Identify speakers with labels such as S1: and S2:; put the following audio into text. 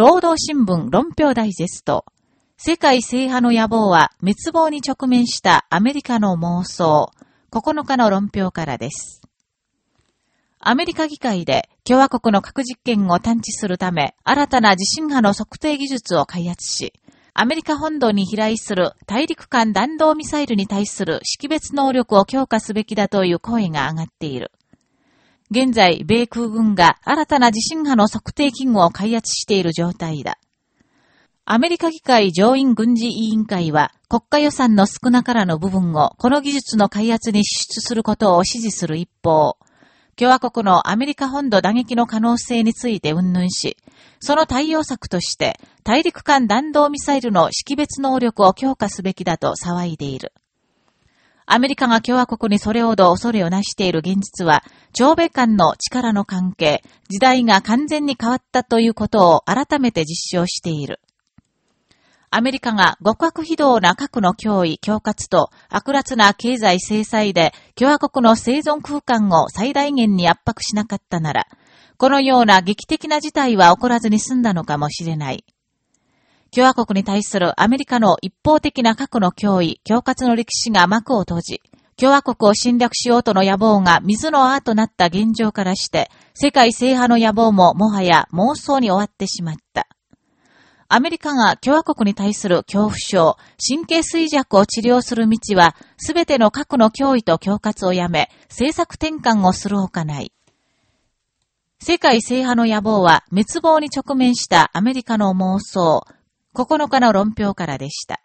S1: 労働新聞論評ダイジェスト。世界制覇の野望は滅亡に直面したアメリカの妄想。9日の論評からです。アメリカ議会で共和国の核実験を探知するため、新たな地震波の測定技術を開発し、アメリカ本土に飛来する大陸間弾道ミサイルに対する識別能力を強化すべきだという声が上がっている。現在、米空軍が新たな地震波の測定器具を開発している状態だ。アメリカ議会上院軍事委員会は国家予算の少なからの部分をこの技術の開発に支出することを支持する一方、共和国のアメリカ本土打撃の可能性について云々し、その対応策として、大陸間弾道ミサイルの識別能力を強化すべきだと騒いでいる。アメリカが共和国にそれほど恐れをなしている現実は、朝米間の力の関係、時代が完全に変わったということを改めて実証している。アメリカが極悪非道な核の脅威、恐喝と悪辣な経済制裁で共和国の生存空間を最大限に圧迫しなかったなら、このような劇的な事態は起こらずに済んだのかもしれない。共和国に対するアメリカの一方的な核の脅威、恐喝の歴史が幕を閉じ、共和国を侵略しようとの野望が水の泡となった現状からして、世界制覇の野望ももはや妄想に終わってしまった。アメリカが共和国に対する恐怖症、神経衰弱を治療する道は、すべての核の脅威と恐喝をやめ、政策転換をするほかない。世界制覇の野望は滅亡に直面したアメリカの妄想、9日の論評からでした。